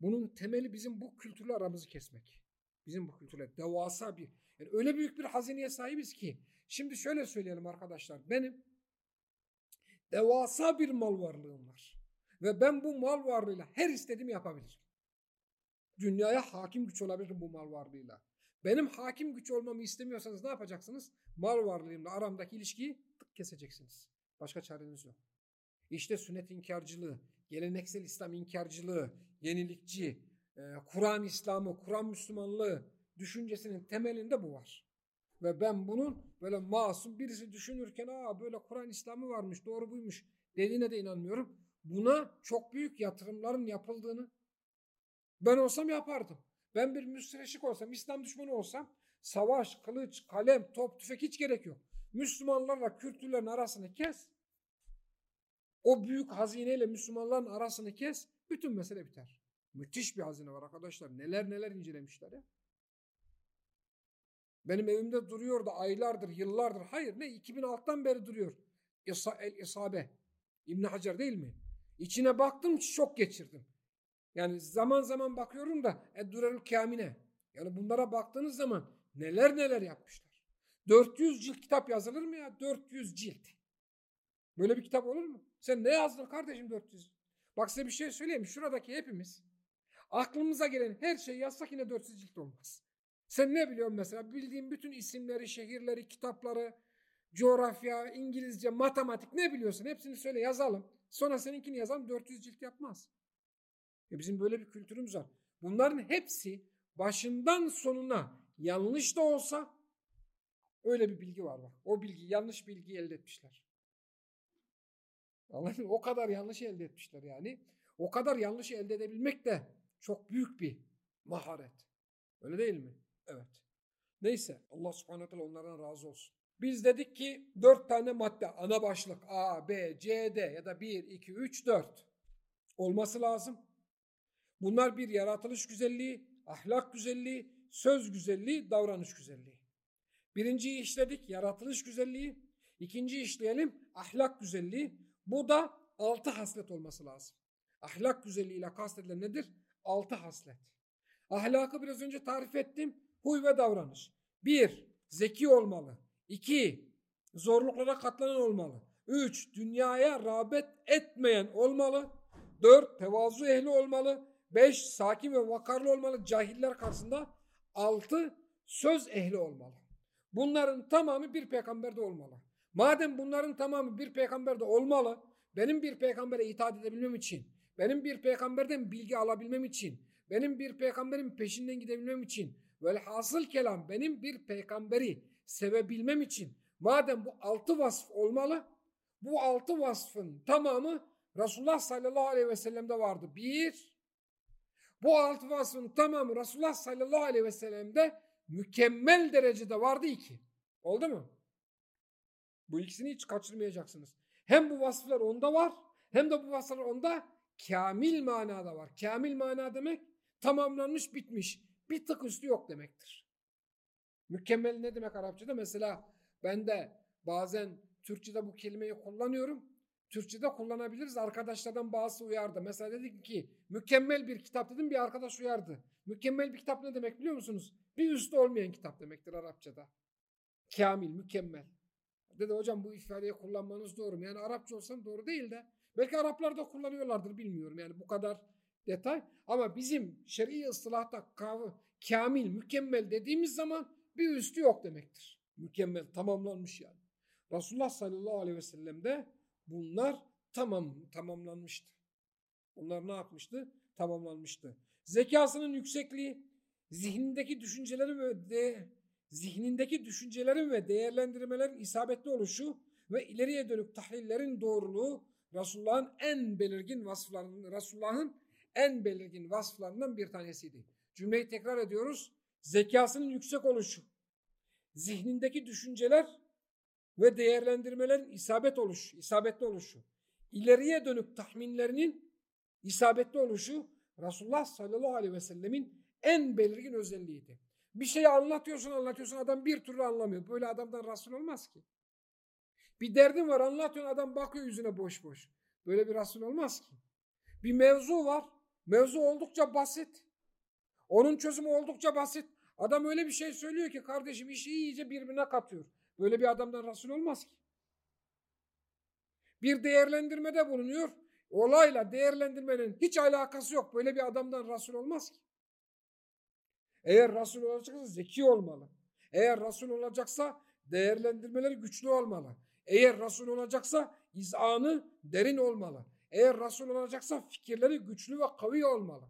bunun temeli bizim bu kültürle aramızı kesmek. Bizim bu kültürle devasa bir, yani öyle büyük bir hazineye sahibiz ki, şimdi şöyle söyleyelim arkadaşlar, benim devasa bir mal varlığım var. Ve ben bu mal varlığıyla her istediğimi yapabilirim. Dünyaya hakim güç olabilirim bu mal varlığıyla. Benim hakim güç olmamı istemiyorsanız ne yapacaksınız? Mal varlığımla aramdaki ilişkiyi tık keseceksiniz. Başka çareniz yok. İşte sünnet inkarcılığı, geleneksel İslam inkarcılığı, yenilikçi, e, Kur'an İslamı, Kur'an Müslümanlığı düşüncesinin temelinde bu var. Ve ben bunun böyle masum birisi düşünürken aa böyle Kur'an İslamı varmış doğru buymuş dediğine de inanmıyorum. Buna çok büyük yatırımların yapıldığını ben olsam yapardım. Ben bir müstreşik olsam, İslam düşmanı olsam savaş, kılıç, kalem, top, tüfek hiç gerek yok. Müslümanlarla Kürtlerin arasını kes. O büyük hazineyle Müslümanların arasını kes. Bütün mesele biter. Müthiş bir hazine var arkadaşlar. Neler neler incelemişler ya. Benim evimde duruyor da aylardır, yıllardır. Hayır ne 2006'dan beri duruyor. İsa, El İsabe. İbn Hacer değil mi? İçine baktım çok geçirdim. Yani zaman zaman bakıyorum da Eddurelül Kamine. Yani bunlara baktığınız zaman neler neler yapmışlar. 400 cilt kitap yazılır mı ya? 400 cilt. Böyle bir kitap olur mu? Sen ne yazdın kardeşim 400? Bak size bir şey söyleyeyim. Şuradaki hepimiz aklımıza gelen her şeyi yazsak yine 400 cilt olmaz. Sen ne biliyorsun mesela? Bildiğin bütün isimleri, şehirleri, kitapları, coğrafya, İngilizce, matematik ne biliyorsun hepsini söyle yazalım. Sonra seninkini yazalım 400 cilt yapmaz. E bizim böyle bir kültürümüz var. Bunların hepsi başından sonuna yanlış da olsa öyle bir bilgi var bak. O bilgi yanlış bilgi elde etmişler. Anladın mı? O kadar yanlış elde etmişler yani. O kadar yanlış elde edebilmek de çok büyük bir maharet. Öyle değil mi? Evet. Neyse Allah subhanahu teala onlardan razı olsun. Biz dedik ki dört tane madde ana başlık A, B, C, D ya da 1, 2, 3, 4 olması lazım. Bunlar bir yaratılış güzelliği, ahlak güzelliği, söz güzelliği, davranış güzelliği. Birinciyi işledik yaratılış güzelliği. İkinciyi işleyelim ahlak güzelliği. Bu da altı haslet olması lazım. Ahlak güzelliğiyle kastedilen nedir? Altı haslet. Ahlakı biraz önce tarif ettim. Huy ve davranış. Bir, zeki olmalı. İki, zorluklara katlanan olmalı. Üç, dünyaya rağbet etmeyen olmalı. Dört, tevazu ehli olmalı. Beş, sakin ve vakarlı olmalı cahiller karşısında. Altı, söz ehli olmalı. Bunların tamamı bir peygamberde olmalı. Madem bunların tamamı bir peygamberde olmalı, benim bir peygambere itaat edebilmem için, benim bir peygamberden bilgi alabilmem için, benim bir peygamberin peşinden gidebilmem için, velhasıl kelam benim bir peygamberi sevebilmem için, madem bu altı vasf olmalı, bu altı vasfın tamamı Resulullah sallallahu aleyhi ve sellem'de vardı. Bir, bu altı vasfın tamamı Resulullah sallallahu aleyhi ve sellem'de mükemmel derecede vardı iki. Oldu mu? Bu ikisini hiç kaçırmayacaksınız. Hem bu vasıflar onda var hem de bu vasıflar onda kamil manada var. Kamil mana demek tamamlanmış bitmiş. Bir tık üstü yok demektir. Mükemmel ne demek Arapçada? Mesela ben de bazen Türkçe'de bu kelimeyi kullanıyorum. Türkçe'de kullanabiliriz. Arkadaşlardan bazısı uyardı. Mesela dedik ki mükemmel bir kitap dedim bir arkadaş uyardı. Mükemmel bir kitap ne demek biliyor musunuz? Bir üstü olmayan kitap demektir Arapçada. Kamil, mükemmel. Dedi hocam bu ifadeyi kullanmanız doğru mu? Yani Arapça olsam doğru değil de belki Araplar da kullanıyorlardır bilmiyorum. Yani bu kadar detay. Ama bizim şer'i ıslahta kavı, kamil, mükemmel dediğimiz zaman bir üstü yok demektir. Mükemmel, tamamlanmış yani. Resulullah sallallahu aleyhi ve sellem'de bunlar tamam tamamlanmıştı. Bunlar ne yapmıştı? Tamamlanmıştı. Zekasının yüksekliği, zihnindeki düşüncelerin ve de, zihnindeki düşüncelerin ve değerlendirmelerin isabetli oluşu ve ileriye dönük tahlillerin doğruluğu Resulullah'ın en belirgin vasıflarının Resulullah'ın en belirgin vasıflarından bir tanesiydi. Cümleyi tekrar ediyoruz. Zekasının yüksek oluşu, zihnindeki düşünceler ve değerlendirmelerin isabet oluşu, isabetli oluşu, ileriye dönük tahminlerinin isabetli oluşu Resulullah sallallahu aleyhi ve sellemin en belirgin özelliğiydi. Bir şeyi anlatıyorsun anlatıyorsun adam bir türlü anlamıyor. Böyle adamdan Resul olmaz ki. Bir derdin var anlatıyorsun adam bakıyor yüzüne boş boş. Böyle bir Resul olmaz ki. Bir mevzu var. Mevzu oldukça basit. Onun çözümü oldukça basit. Adam öyle bir şey söylüyor ki kardeşim işi iyice birbirine katıyor. Böyle bir adamdan Resul olmaz ki. Bir değerlendirmede bulunuyor. Olayla değerlendirmenin hiç alakası yok. Böyle bir adamdan Resul olmaz ki. Eğer Resul olacaksa zeki olmalı. Eğer Resul olacaksa değerlendirmeleri güçlü olmalı. Eğer Resul olacaksa izanı derin olmalı. Eğer Resul olacaksa fikirleri güçlü ve kavi olmalı.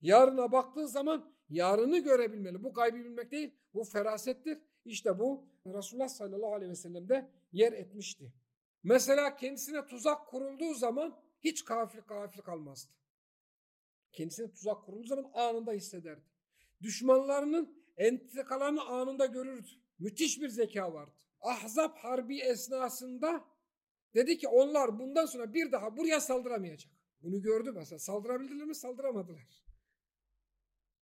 Yarına baktığı zaman yarını görebilmeli. Bu kaybı bilmek değil, bu ferasettir. İşte bu Resulullah sallallahu aleyhi ve sellem'de yer etmişti. Mesela kendisine tuzak kurulduğu zaman hiç gafil, gafil kalmazdı. Kendisine tuzak kurulduğu zaman anında hissederdi. Düşmanlarının entikalarını anında görürdü. Müthiş bir zeka vardı. Ahzab harbi esnasında dedi ki onlar bundan sonra bir daha buraya saldıramayacak. Bunu gördü mesela. Saldırabildiler mi? Saldıramadılar.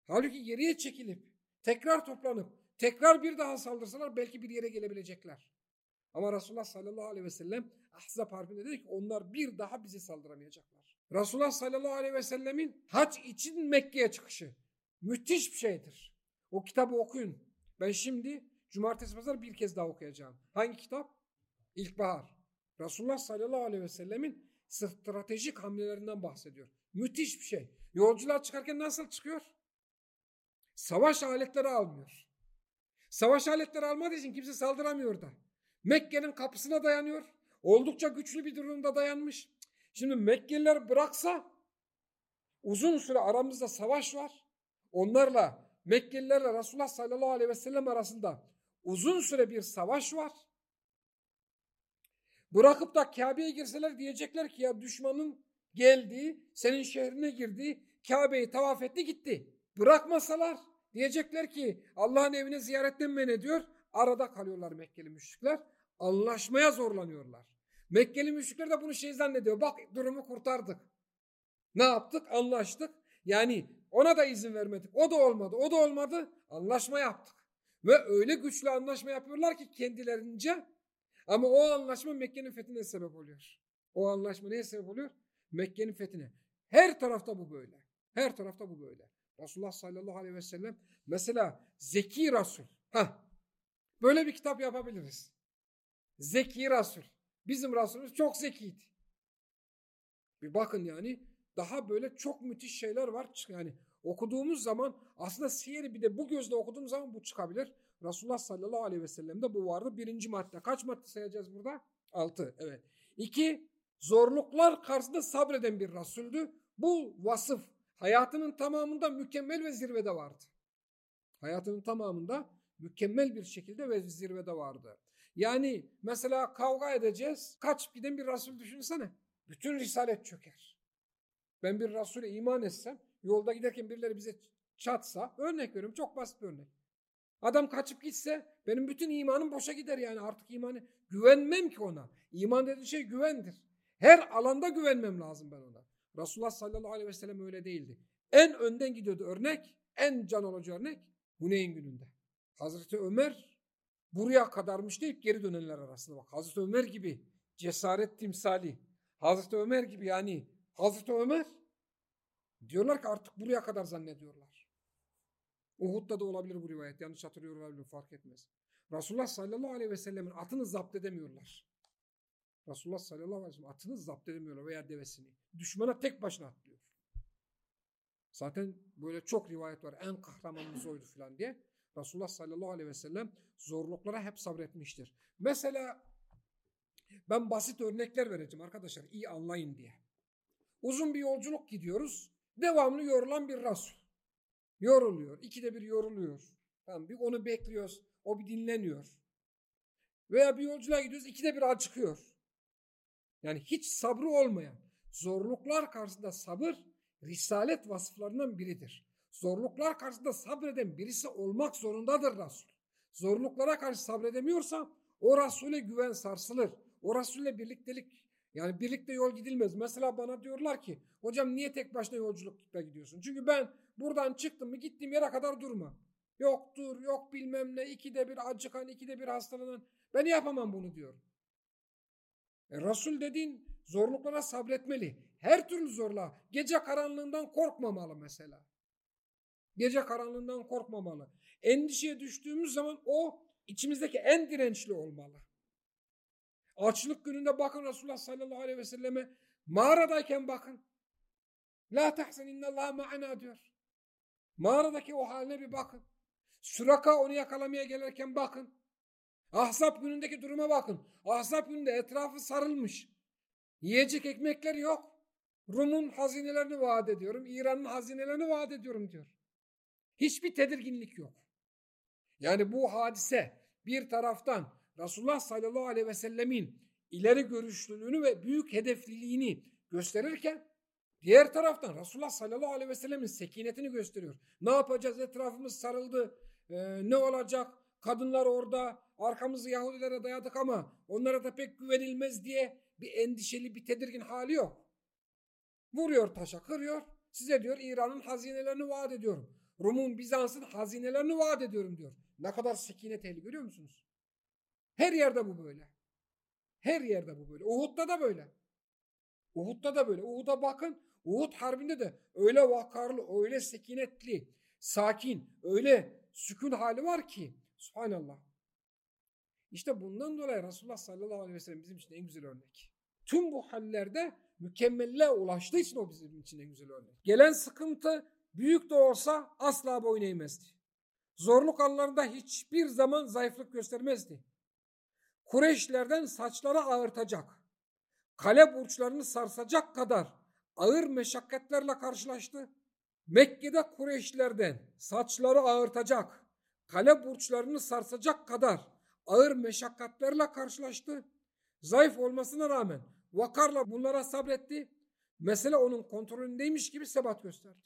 Halbuki geriye çekilip tekrar toplanıp tekrar bir daha saldırsalar belki bir yere gelebilecekler. Ama Resulullah sallallahu aleyhi ve sellem Ahzab Harbi'nde dedi ki onlar bir daha bizi saldıramayacaklar. Resulullah sallallahu aleyhi ve sellemin hac için Mekke'ye çıkışı müthiş bir şeydir. O kitabı okuyun. Ben şimdi cumartesi pazar bir kez daha okuyacağım. Hangi kitap? İlkbahar. Resulullah sallallahu aleyhi ve sellemin stratejik hamlelerinden bahsediyor. Müthiş bir şey. Yolcular çıkarken nasıl çıkıyor? Savaş aletleri almıyor. Savaş aletleri almadığı için kimse saldıramıyor da. Mekke'nin kapısına dayanıyor. Oldukça güçlü bir durumda dayanmış. Şimdi Mekkeliler bıraksa uzun süre aramızda savaş var. Onlarla Mekkelilerle Resulullah sallallahu aleyhi ve sellem arasında uzun süre bir savaş var. Bırakıp da Kabe'ye girseler diyecekler ki ya düşmanın geldi, senin şehrine girdi, Kabe'yi tavaf etti gitti. Bırakmasalar diyecekler ki Allah'ın evine ziyaretten men ediyor. Arada kalıyorlar Mekkeli müşrikler. Anlaşmaya zorlanıyorlar. Mekkeli müşrikler de bunu şey zannediyor. Bak durumu kurtardık. Ne yaptık? Anlaştık. Yani ona da izin vermedik. O da olmadı. O da olmadı. Anlaşma yaptık. Ve öyle güçlü anlaşma yapıyorlar ki kendilerince ama o anlaşma Mekke'nin fethine sebep oluyor. O anlaşma neye sebep oluyor? Mekke'nin fethine. Her tarafta bu böyle. Her tarafta bu böyle. Resulullah sallallahu aleyhi ve sellem mesela Zeki Resul. Heh, böyle bir kitap yapabiliriz. Zeki Resul. Bizim Resulümüz çok zekiydi. Bir bakın yani daha böyle çok müthiş şeyler var. Yani okuduğumuz zaman aslında siyeri bir de bu gözle okuduğumuz zaman bu çıkabilir. Resulullah sallallahu aleyhi ve sellem'de bu vardı. Birinci madde. Kaç madde sayacağız burada? Altı. Evet. İki, zorluklar karşısında sabreden bir Resuldü. Bu vasıf hayatının tamamında mükemmel ve zirvede vardı. Hayatının tamamında mükemmel bir şekilde ve zirvede vardı. Yani mesela kavga edeceğiz. Kaç giden bir Resul düşünsene. Bütün risalet çöker. Ben bir Resul'e iman etsem, yolda giderken birileri bize çatsa, örnek veriyorum çok basit bir örnek. Adam kaçıp gitse benim bütün imanım boşa gider yani artık imanı güvenmem ki ona. İman dediği şey güvendir. Her alanda güvenmem lazım ben ona. Resulullah sallallahu aleyhi ve sellem öyle değildi. En önden gidiyordu örnek, en can alıcı örnek Huneyn gününde. Hazreti Ömer buraya kadarmış deyip geri dönenler arasında bak. Hazreti Ömer gibi cesaret timsali. Hazreti Ömer gibi yani Hazreti Ömer diyorlar ki artık buraya kadar zannediyorlar. Uhud'da da olabilir bu rivayet. Yanlış hatırlıyor olabilir fark etmez. Resulullah sallallahu aleyhi ve sellemin atını zapt edemiyorlar. Resulullah sallallahu aleyhi ve sellem atını zapt edemiyorlar veya devesini. Düşmana tek başına atlıyor. Zaten böyle çok rivayet var. En kahramanımız oydu falan diye. Resulullah sallallahu aleyhi ve sellem zorluklara hep sabretmiştir. Mesela ben basit örnekler vereceğim arkadaşlar iyi anlayın diye. Uzun bir yolculuk gidiyoruz. Devamlı yorulan bir Resul. Yoruluyor. İkide bir yoruluyor. Tamam, bir onu bekliyoruz. O bir dinleniyor. Veya bir yolculuğa gidiyoruz. ikide bir acıkıyor. Yani hiç sabrı olmayan. Zorluklar karşısında sabır risalet vasıflarından biridir. Zorluklar karşısında sabreden birisi olmak zorundadır Resul. Zorluklara karşı sabredemiyorsa o Resul'e güven sarsılır. O Resul'le birliktelik yani birlikte yol gidilmez. Mesela bana diyorlar ki hocam niye tek başına yolculukta gidiyorsun? Çünkü ben buradan çıktım mı gittiğim yere kadar durma. Yok dur yok bilmem ne ikide bir acıkan ikide bir hastalanan ben yapamam bunu diyorum. E, Resul dediğin zorluklara sabretmeli. Her türlü zorla. Gece karanlığından korkmamalı mesela. Gece karanlığından korkmamalı. Endişeye düştüğümüz zaman o içimizdeki en dirençli olmalı. Açlık gününde bakın Resulullah sallallahu aleyhi ve selleme mağaradayken bakın. La tahsen innallaha ma'ana diyor. Mağaradaki o haline bir bakın. Süraka onu yakalamaya gelirken bakın. Ahzab günündeki duruma bakın. Ahzab gününde etrafı sarılmış. Yiyecek ekmekler yok. Rum'un hazinelerini vaat ediyorum. İran'ın hazinelerini vaat ediyorum diyor. Hiçbir tedirginlik yok. Yani bu hadise bir taraftan Resulullah sallallahu aleyhi ve sellemin ileri görüşlülüğünü ve büyük hedefliliğini gösterirken diğer taraftan Resulullah sallallahu aleyhi ve sellemin sekinetini gösteriyor. Ne yapacağız etrafımız sarıldı ee, ne olacak kadınlar orada arkamızı Yahudilere dayadık ama onlara da pek güvenilmez diye bir endişeli bir tedirgin hali yok. Vuruyor taşa kırıyor size diyor İran'ın hazinelerini vaat ediyorum. Rum'un Bizans'ın hazinelerini vaat ediyorum diyor. Ne kadar sekinet ehli görüyor musunuz? Her yerde bu böyle. Her yerde bu böyle. Uhud'da da böyle. Uhud'da da böyle. Uhud'a bakın. Uhud harbinde de öyle vakarlı, öyle sekinetli, sakin, öyle sükun hali var ki. Subhanallah. İşte bundan dolayı Resulullah sallallahu aleyhi ve sellem bizim için en güzel örnek. Tüm bu hallerde mükemmelliğe ulaştığı için o bizim için en güzel örnek. Gelen sıkıntı büyük de olsa asla boyun eğmezdi. Zorluk anlarında hiçbir zaman zayıflık göstermezdi. Kureyşlerden saçları ağırtacak, kale burçlarını sarsacak kadar ağır meşakkatlerle karşılaştı. Mekke'de Kureyşlerden saçları ağırtacak, kale burçlarını sarsacak kadar ağır meşakkatlerle karşılaştı. Zayıf olmasına rağmen vakarla bunlara sabretti. Mesele onun kontrolündeymiş gibi sebat gösterdi.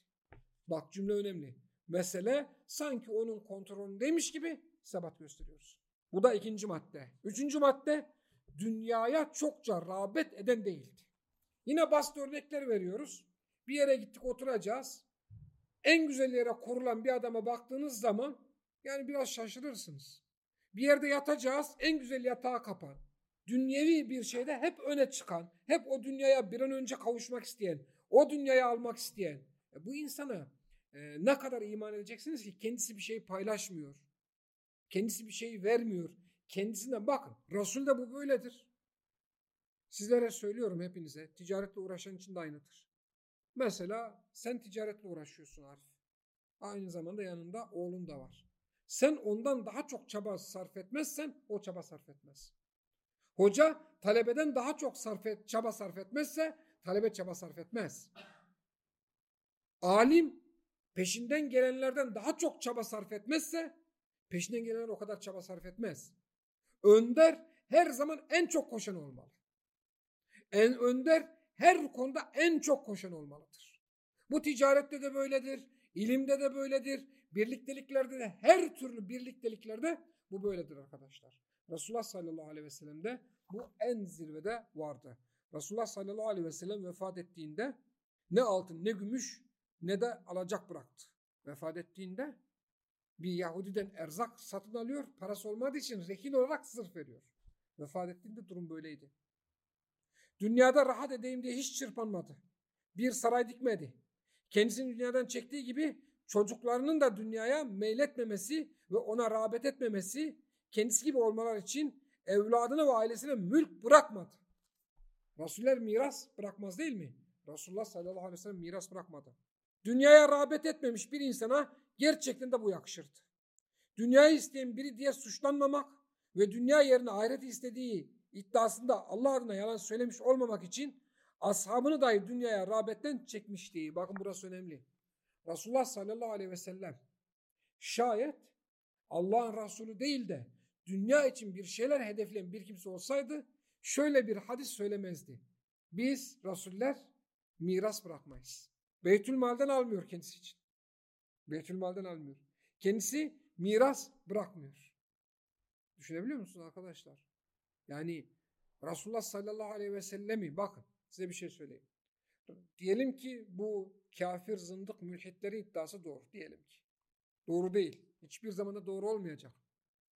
Bak cümle önemli. Mesele sanki onun kontrolündeymiş gibi sebat gösteriyoruz. Bu da ikinci madde. Üçüncü madde dünyaya çokça rağbet eden değildi. Yine basit örnekler veriyoruz. Bir yere gittik oturacağız. En güzel yere kurulan bir adama baktığınız zaman yani biraz şaşırırsınız. Bir yerde yatacağız en güzel yatağı kapan. Dünyevi bir şeyde hep öne çıkan, hep o dünyaya bir an önce kavuşmak isteyen, o dünyayı almak isteyen. E bu insana e, ne kadar iman edeceksiniz ki kendisi bir şey paylaşmıyor. Kendisi bir şey vermiyor. Kendisinden bakın. Resul de bu böyledir. Sizlere söylüyorum hepinize. Ticaretle uğraşan için de aynıdır. Mesela sen ticaretle uğraşıyorsun Arif. Aynı zamanda yanında oğlun da var. Sen ondan daha çok çaba sarf etmezsen o çaba sarf etmez. Hoca talebeden daha çok sarf et, çaba sarf etmezse talebe çaba sarf etmez. Alim peşinden gelenlerden daha çok çaba sarf etmezse peşinden gelenler o kadar çaba sarf etmez. Önder her zaman en çok koşan olmalı. En önder her konuda en çok koşan olmalıdır. Bu ticarette de böyledir, ilimde de böyledir, birlikteliklerde de her türlü birlikteliklerde bu böyledir arkadaşlar. Resulullah sallallahu aleyhi ve sellem'de bu en zirvede vardı. Resulullah sallallahu aleyhi ve sellem vefat ettiğinde ne altın ne gümüş ne de alacak bıraktı. Vefat ettiğinde bir Yahudiden erzak satın alıyor. Parası olmadığı için rehin olarak sırf veriyor. Vefat ettiğinde durum böyleydi. Dünyada rahat edeyim diye hiç çırpanmadı. Bir saray dikmedi. Kendisini dünyadan çektiği gibi çocuklarının da dünyaya meyletmemesi ve ona rağbet etmemesi kendisi gibi olmalar için evladına ve ailesine mülk bırakmadı. Rasuller miras bırakmaz değil mi? Resulullah sallallahu aleyhi ve sellem miras bırakmadı. Dünyaya rağbet etmemiş bir insana gerçekten de bu yakışırdı. Dünyayı isteyen biri diye suçlanmamak ve dünya yerine ahiret istediği iddiasında Allah adına yalan söylemiş olmamak için ashabını dahi dünyaya rağbetten çekmişti. Bakın burası önemli. Resulullah sallallahu aleyhi ve sellem şayet Allah'ın Resulü değil de dünya için bir şeyler hedefleyen bir kimse olsaydı şöyle bir hadis söylemezdi. Biz Resuller miras bırakmayız. Beytülmal'den almıyor kendisi için. Beytülmal'den almıyor. Kendisi miras bırakmıyor. Düşünebiliyor musunuz arkadaşlar? Yani Resulullah sallallahu aleyhi ve sellemi bakın size bir şey söyleyeyim. Diyelim ki bu kafir, zındık, mülhitlerin iddiası doğru diyelim ki. Doğru değil. Hiçbir zaman da doğru olmayacak.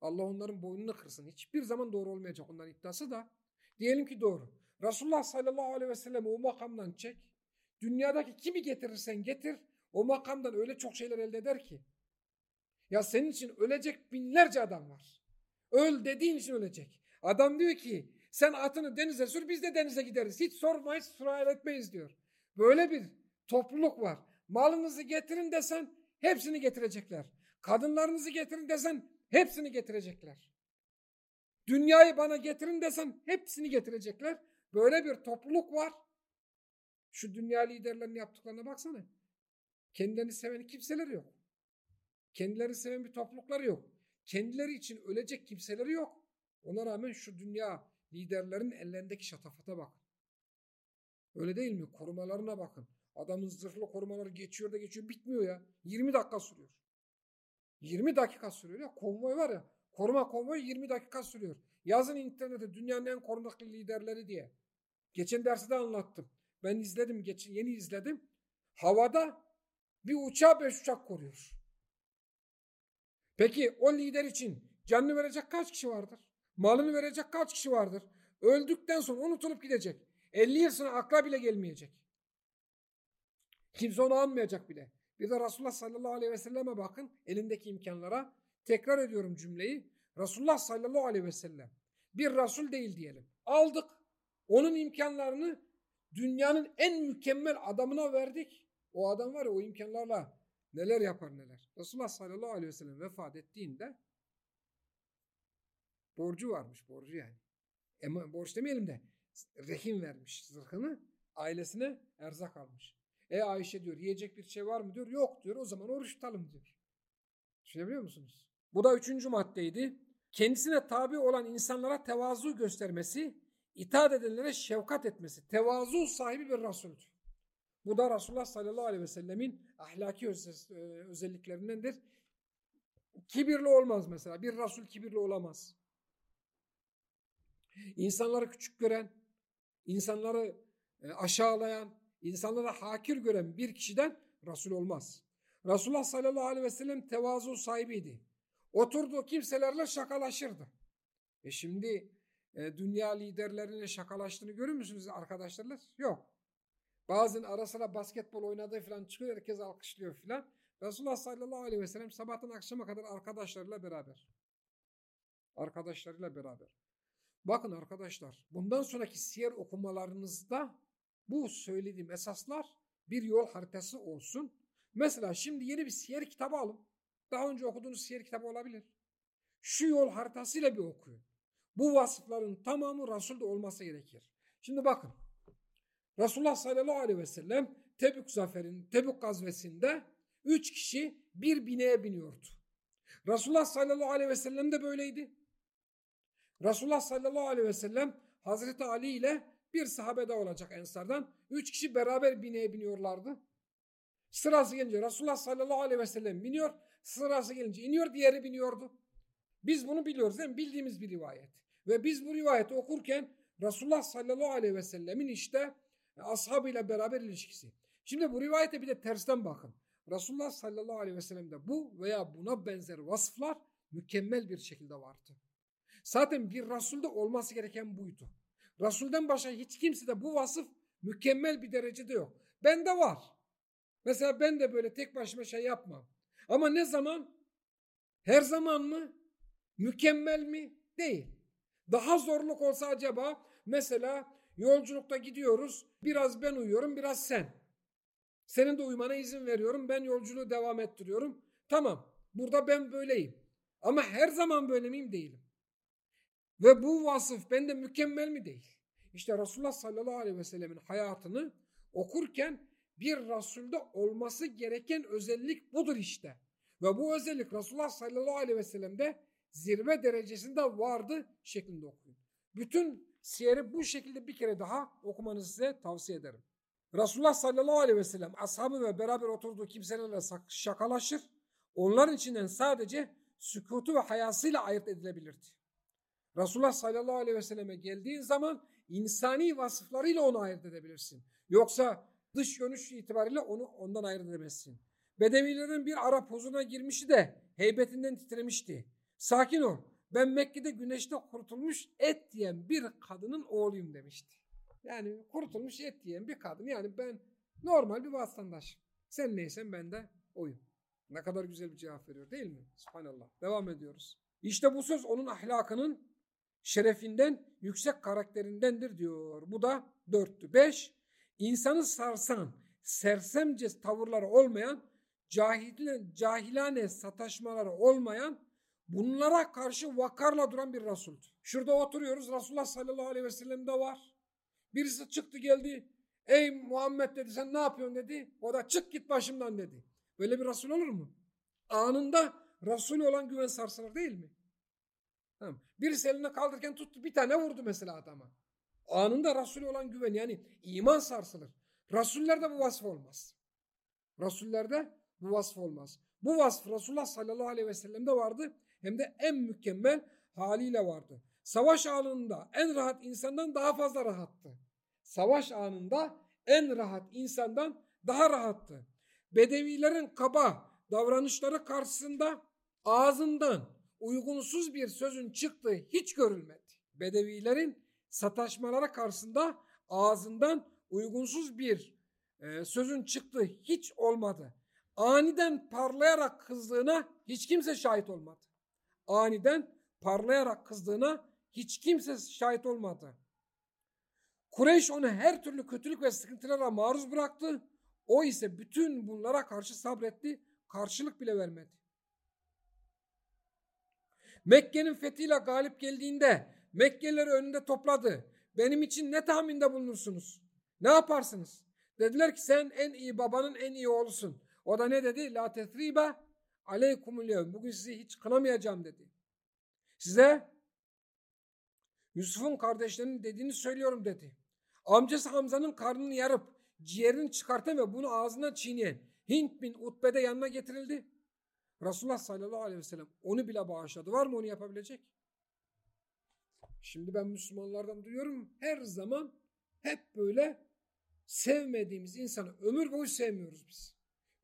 Allah onların boynunu kırsın. Hiçbir zaman doğru olmayacak onların iddiası da. Diyelim ki doğru. Resulullah sallallahu aleyhi ve sellem o makamdan çek. Dünyadaki kimi getirirsen getir. O makamdan öyle çok şeyler elde eder ki. Ya senin için ölecek binlerce adam var. Öl dediğin için ölecek. Adam diyor ki sen atını denize sür biz de denize gideriz. Hiç sormayız, sual etmeyiz diyor. Böyle bir topluluk var. Malınızı getirin desen hepsini getirecekler. Kadınlarınızı getirin desen hepsini getirecekler. Dünyayı bana getirin desen hepsini getirecekler. Böyle bir topluluk var. Şu dünya liderlerinin yaptıklarına baksana. Kendilerini seven kimseleri yok. Kendilerini seven bir toplulukları yok. Kendileri için ölecek kimseleri yok. Ona rağmen şu dünya liderlerin ellerindeki şatafata bakın. Öyle değil mi? Korumalarına bakın. Adamın zırhlı korumaları geçiyor da geçiyor bitmiyor ya. 20 dakika sürüyor. 20 dakika sürüyor ya. Konvoy var ya. Koruma konvoyu 20 dakika sürüyor. Yazın internete dünyanın en korunaklı liderleri diye. Geçen dersi de anlattım. Ben izledim, geçen, yeni izledim. Havada bir uçağı beş uçak koruyor. Peki o lider için canını verecek kaç kişi vardır? Malını verecek kaç kişi vardır? Öldükten sonra unutulup gidecek. 50 yıl sonra akla bile gelmeyecek. Kimse onu anmayacak bile. Bir de Resulullah sallallahu aleyhi ve selleme bakın elindeki imkanlara. Tekrar ediyorum cümleyi. Resulullah sallallahu aleyhi ve sellem bir Resul değil diyelim. Aldık. Onun imkanlarını dünyanın en mükemmel adamına verdik. O adam var ya o imkanlarla neler yapar neler. Resulullah sallallahu aleyhi ve sellem vefat ettiğinde Borcu varmış borcu yani. Ama borç demeyelim de rehin vermiş zırhını ailesine erzak almış. E Ayşe diyor yiyecek bir şey var mı diyor. Yok diyor o zaman oruç tutalım diyor. Düşünebiliyor musunuz? Bu da üçüncü maddeydi. Kendisine tabi olan insanlara tevazu göstermesi, itaat edenlere şefkat etmesi. Tevazu sahibi bir Resul'dür. Bu da Resulullah sallallahu aleyhi ve sellemin ahlaki e, özelliklerindendir. Kibirli olmaz mesela. Bir Resul kibirli olamaz. İnsanları küçük gören, insanları e, aşağılayan, insanlara hakir gören bir kişiden Resul olmaz. Resulullah sallallahu aleyhi ve sellem tevazu sahibiydi. Oturduğu kimselerle şakalaşırdı. E şimdi e, dünya liderlerine şakalaştığını görür müsünüz arkadaşlarlar? Yok. Bazen ara sıra basketbol oynadığı falan çıkıyor herkes alkışlıyor falan. Resulullah sallallahu aleyhi ve sellem sabahtan akşama kadar arkadaşlarıyla beraber. Arkadaşlarıyla beraber. Bakın arkadaşlar bundan sonraki siyer okumalarınızda bu söylediğim esaslar bir yol haritası olsun. Mesela şimdi yeni bir siyer kitabı alın. Daha önce okuduğunuz siyer kitabı olabilir. Şu yol haritasıyla bir okuyun. Bu vasıfların tamamı Resul'de olması gerekir. Şimdi bakın. Resulullah sallallahu aleyhi ve sellem Tebük zaferin, Tebük gazvesinde üç kişi bir bineğe biniyordu. Resulullah sallallahu aleyhi ve sellem de böyleydi. Resulullah sallallahu aleyhi ve sellem Hazreti Ali ile bir sahabe de olacak ensardan. Üç kişi beraber bineğe biniyorlardı. Sırası gelince Resulullah sallallahu aleyhi ve sellem biniyor. Sırası gelince iniyor diğeri biniyordu. Biz bunu biliyoruz değil mi? Bildiğimiz bir rivayet. Ve biz bu rivayeti okurken Resulullah sallallahu aleyhi ve sellemin işte ashabıyla beraber ilişkisi. Şimdi bu rivayete bir de tersten bakın. Resulullah sallallahu aleyhi ve sellem'de bu veya buna benzer vasıflar mükemmel bir şekilde vardı. Zaten bir Resul'de olması gereken buydu. Resul'den başka hiç kimse de bu vasıf mükemmel bir derecede yok. Bende var. Mesela ben de böyle tek başıma şey yapmam. Ama ne zaman? Her zaman mı? Mükemmel mi? Değil. Daha zorluk olsa acaba mesela yolculukta gidiyoruz. Biraz ben uyuyorum, biraz sen. Senin de uyumana izin veriyorum. Ben yolculuğu devam ettiriyorum. Tamam. Burada ben böyleyim. Ama her zaman böyle miyim? Değilim. Ve bu vasıf bende mükemmel mi değil? İşte Resulullah sallallahu aleyhi ve sellemin hayatını okurken bir Resulde olması gereken özellik budur işte. Ve bu özellik Resulullah sallallahu aleyhi ve sellem'de zirve derecesinde vardı şeklinde okuyun. Bütün siyeri bu şekilde bir kere daha okumanızı size tavsiye ederim. Resulullah sallallahu aleyhi ve sellem ashabı ve beraber oturduğu kimselerle şakalaşır. Onların içinden sadece sükutu ve hayasıyla ayırt edilebilirdi. Resulullah sallallahu aleyhi ve selleme geldiğin zaman insani vasıflarıyla onu ayırt edebilirsin. Yoksa dış görünüş itibariyle onu ondan ayırt edemezsin. Bedevilerin bir Arap huzuruna girmişti de heybetinden titremişti. Sakin ol ben Mekke'de güneşte kurutulmuş et yiyen bir kadının oğluyum demişti. Yani kurutulmuş et yiyen bir kadın yani ben normal bir vatandaş. Sen neysen ben de oyum. Ne kadar güzel bir cevap veriyor değil mi? Subhanallah. Devam ediyoruz. İşte bu söz onun ahlakının şerefinden, yüksek karakterindendir diyor. Bu da dörttü. Beş, insanı sarsan, sersemce tavırları olmayan, cahil, cahilane sataşmaları olmayan, bunlara karşı vakarla duran bir Resul'dü. Şurada oturuyoruz, Resulullah sallallahu aleyhi ve sellem de var. Birisi çıktı geldi, ey Muhammed dedi sen ne yapıyorsun dedi. O da çık git başımdan dedi. Böyle bir Resul olur mu? Anında Resul olan güven sarsılır değil mi? Tamam. Birisi eline kaldırırken tuttu bir tane vurdu mesela adama. Anında Resul olan güven yani iman sarsılır. Rasullerde bu vasf olmaz. Rasullerde bu vasf olmaz. Bu vasf Resulullah sallallahu aleyhi ve sellem'de vardı hem de en mükemmel haliyle vardı. Savaş anında en rahat insandan daha fazla rahattı. Savaş anında en rahat insandan daha rahattı. Bedevilerin kaba davranışları karşısında ağzından uygunsuz bir sözün çıktığı hiç görülmedi. Bedevilerin sataşmalara karşısında ağzından uygunsuz bir e, sözün çıktığı hiç olmadı. Aniden parlayarak kızdığına hiç kimse şahit olmadı. Aniden parlayarak kızdığına hiç kimse şahit olmadı. Kureyş onu her türlü kötülük ve sıkıntılara maruz bıraktı. O ise bütün bunlara karşı sabretti, karşılık bile vermedi. Mekke'nin fethiyle galip geldiğinde Mekkelileri önünde topladı. Benim için ne tahminde bulunursunuz? Ne yaparsınız? Dediler ki sen en iyi babanın en iyi oğlusun. O da ne dedi? La tetribe aleykumul yevm. Bugün sizi hiç kınamayacağım dedi. Size Yusuf'un kardeşlerinin dediğini söylüyorum dedi. Amcası Hamza'nın karnını yarıp ciğerini çıkartan ve bunu ağzından çiğneyen Hint bin Utbe'de yanına getirildi. Resulullah sallallahu aleyhi ve sellem onu bile bağışladı. Var mı onu yapabilecek? Şimdi ben Müslümanlardan duyuyorum her zaman hep böyle sevmediğimiz insanı ömür boyu sevmiyoruz biz.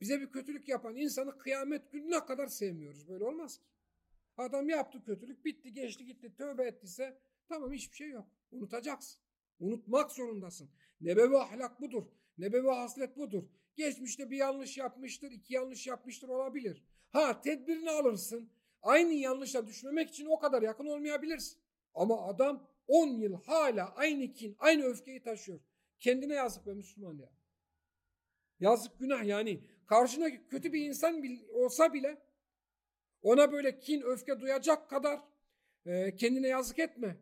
Bize bir kötülük yapan insanı kıyamet gününe kadar sevmiyoruz. Böyle olmaz ki. Adam yaptı kötülük bitti geçti gitti tövbe ettiyse tamam hiçbir şey yok. Unutacaksın. Unutmak zorundasın. Nebevi ahlak budur. Nebevi haslet budur. Geçmişte bir yanlış yapmıştır, iki yanlış yapmıştır olabilir. Ha tedbirini alırsın. Aynı yanlışa düşmemek için o kadar yakın olmayabilirsin. Ama adam 10 yıl hala aynı kin, aynı öfkeyi taşıyor. Kendine yazık be Müslüman ya. Yazık günah yani. Karşındaki kötü bir insan olsa bile ona böyle kin, öfke duyacak kadar e, kendine yazık etme.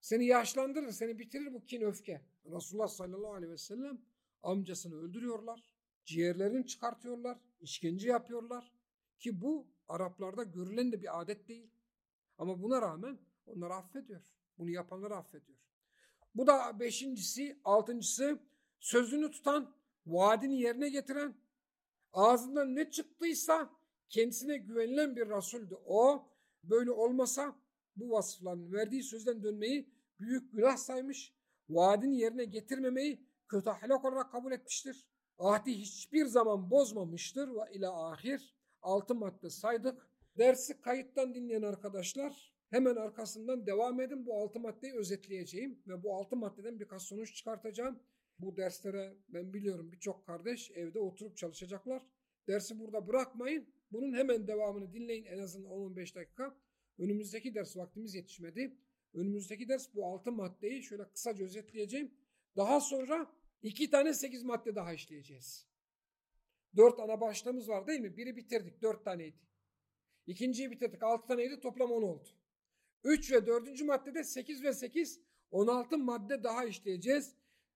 Seni yaşlandırır, seni bitirir bu kin, öfke. Resulullah sallallahu aleyhi ve sellem amcasını öldürüyorlar. Ciğerlerini çıkartıyorlar. işkence yapıyorlar. Ki bu Araplarda görülen de bir adet değil. Ama buna rağmen onları affediyor. Bunu yapanları affediyor. Bu da beşincisi, altıncısı sözünü tutan, vaadini yerine getiren, ağzından ne çıktıysa kendisine güvenilen bir Resul'dü. O böyle olmasa bu vasıfların verdiği sözden dönmeyi büyük günah saymış, vaadini yerine getirmemeyi kötü ahlak olarak kabul etmiştir. Ahdi hiçbir zaman bozmamıştır ve ila ahir altı madde saydık. Dersi kayıttan dinleyen arkadaşlar hemen arkasından devam edin. Bu altı maddeyi özetleyeceğim ve bu altı maddeden birkaç sonuç çıkartacağım. Bu derslere ben biliyorum birçok kardeş evde oturup çalışacaklar. Dersi burada bırakmayın. Bunun hemen devamını dinleyin en azından 10-15 dakika. Önümüzdeki ders vaktimiz yetişmedi. Önümüzdeki ders bu altı maddeyi şöyle kısaca özetleyeceğim. Daha sonra iki tane sekiz madde daha işleyeceğiz. Dört ana başlığımız var değil mi? Biri bitirdik. Dört taneydi. İkinciyi bitirdik. Altı taneydi. Toplam on oldu. Üç ve dördüncü maddede sekiz ve sekiz on altı madde daha işleyeceğiz.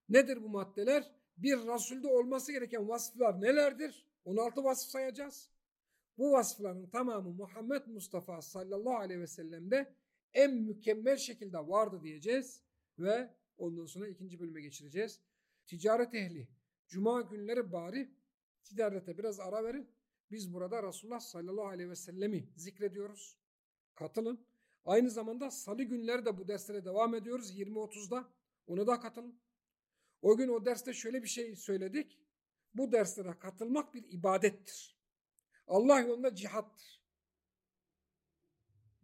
Nedir bu maddeler? Bir Resul'de olması gereken vasıflar nelerdir? 16 vasıf sayacağız. Bu vasıfların tamamı Muhammed Mustafa sallallahu aleyhi ve sellem'de en mükemmel şekilde vardı diyeceğiz ve ondan sonra ikinci bölüme geçireceğiz. Ticaret ehli, cuma günleri bari ticarete biraz ara verin. Biz burada Resulullah sallallahu aleyhi ve sellemi zikrediyoruz. Katılın. Aynı zamanda salı günleri de bu derslere devam ediyoruz 20.30'da. Ona da katılın. O gün o derste şöyle bir şey söyledik. Bu derslere katılmak bir ibadettir. Allah yolunda cihattır.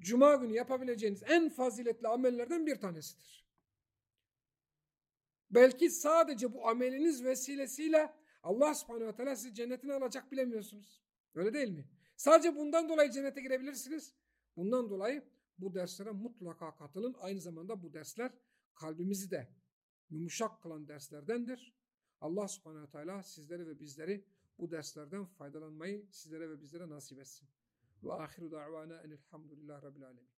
Cuma günü yapabileceğiniz en faziletli amellerden bir tanesidir. Belki sadece bu ameliniz vesilesiyle Allah subhanehu ve teala sizi cennetine alacak bilemiyorsunuz. Öyle değil mi? Sadece bundan dolayı cennete girebilirsiniz. Bundan dolayı bu derslere mutlaka katılın. Aynı zamanda bu dersler kalbimizi de yumuşak kılan derslerdendir. Allah subhanehu ve teala sizleri ve bizleri bu derslerden faydalanmayı sizlere ve bizlere nasip etsin. Ve ahiru da'vana enilhamdülillah rabbil alemin.